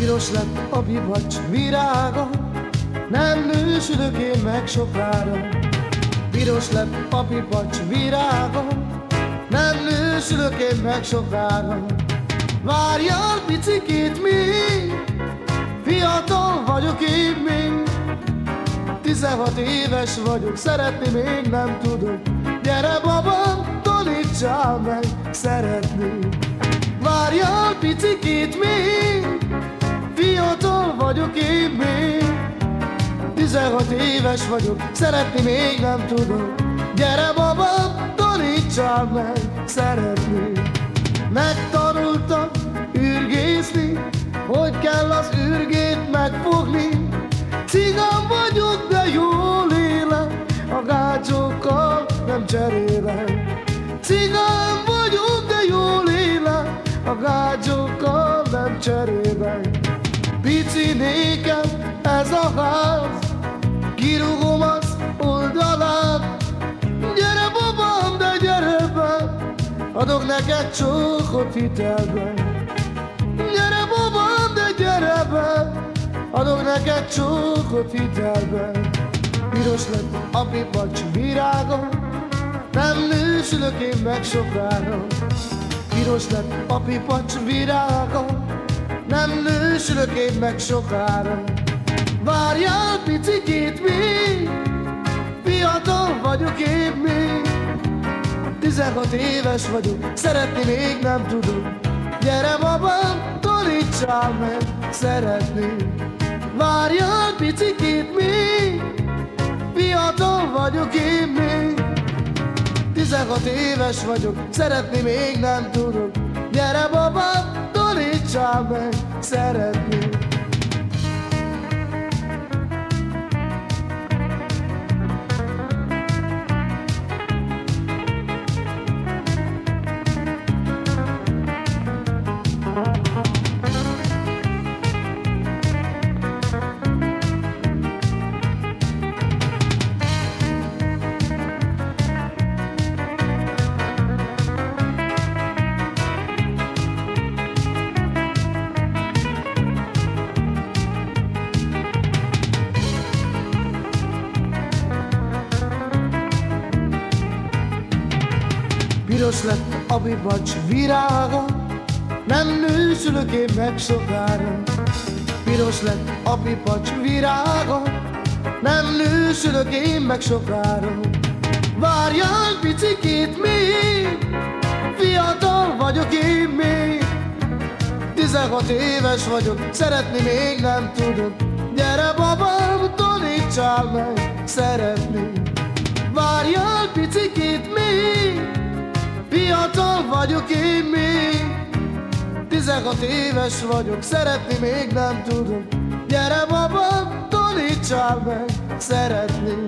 Piros lett a bibacs virága, nem nősülök én meg sokára. Piros lett a bibacs virága, nem nősülök én meg sokára. Várjál picikét még, fiatal vagyok én még. 16 éves vagyok, szeretni még nem tudok. Gyere babám, tanítsál meg szeretni. Várjál picikét még, fiatal vagyok én még. 16 éves vagyok, szeretni még nem tudok. Gyere babám, tanítsál meg szeretni. Megtanultam ürgészni, hogy kell az ürgét megfogni. Cigán vagyok, de jól élem, a gácsokkal nem cserélem. Cigán Nékem ez a ház, kirúgom az oldalát. Gyere babám, de gyere be, adok neked csókot hitelben. Gyere babám, de gyere be, adok neked csókot hitelben. Piros lett a pipacs virága, nem nősülök én meg sokára. Piros lett a pipacs virága, nősülök én meg sokára. Várjál picikét még, fiatal vagyok én még. 16 éves vagyok, szeretni még nem tudok. Gyere babám, tanítsál meg szeretni. Várjál picikét még, fiatal vagyok én még. 16 éves vagyok, szeretni még nem tudok. Piros lett a bibacs virága, nem nősülök én meg sokára. Piros lett a pipacs virága, nem nősülök én meg sokára. Várjál picikét még, fiatal vagyok én még. 16 éves vagyok, szeretni még nem tudok. Gyere babám, tanítsál meg szeretni. Várjál picikét még, Fiatal vagyok én még. 16 éves vagyok, szeretni még nem tudom. Gyere babám, tanítsál meg szeretni